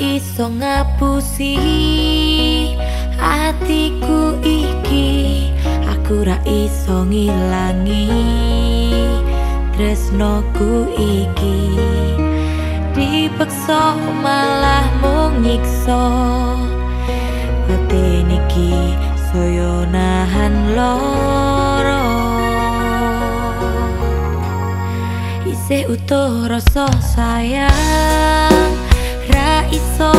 iso ngapusi atiku iki. Aku ra iso ngilangi tresnoku iki. Dipaksa malah mung nyiksa batin iki saya nahan loro isih utuh rasa sayang ra iso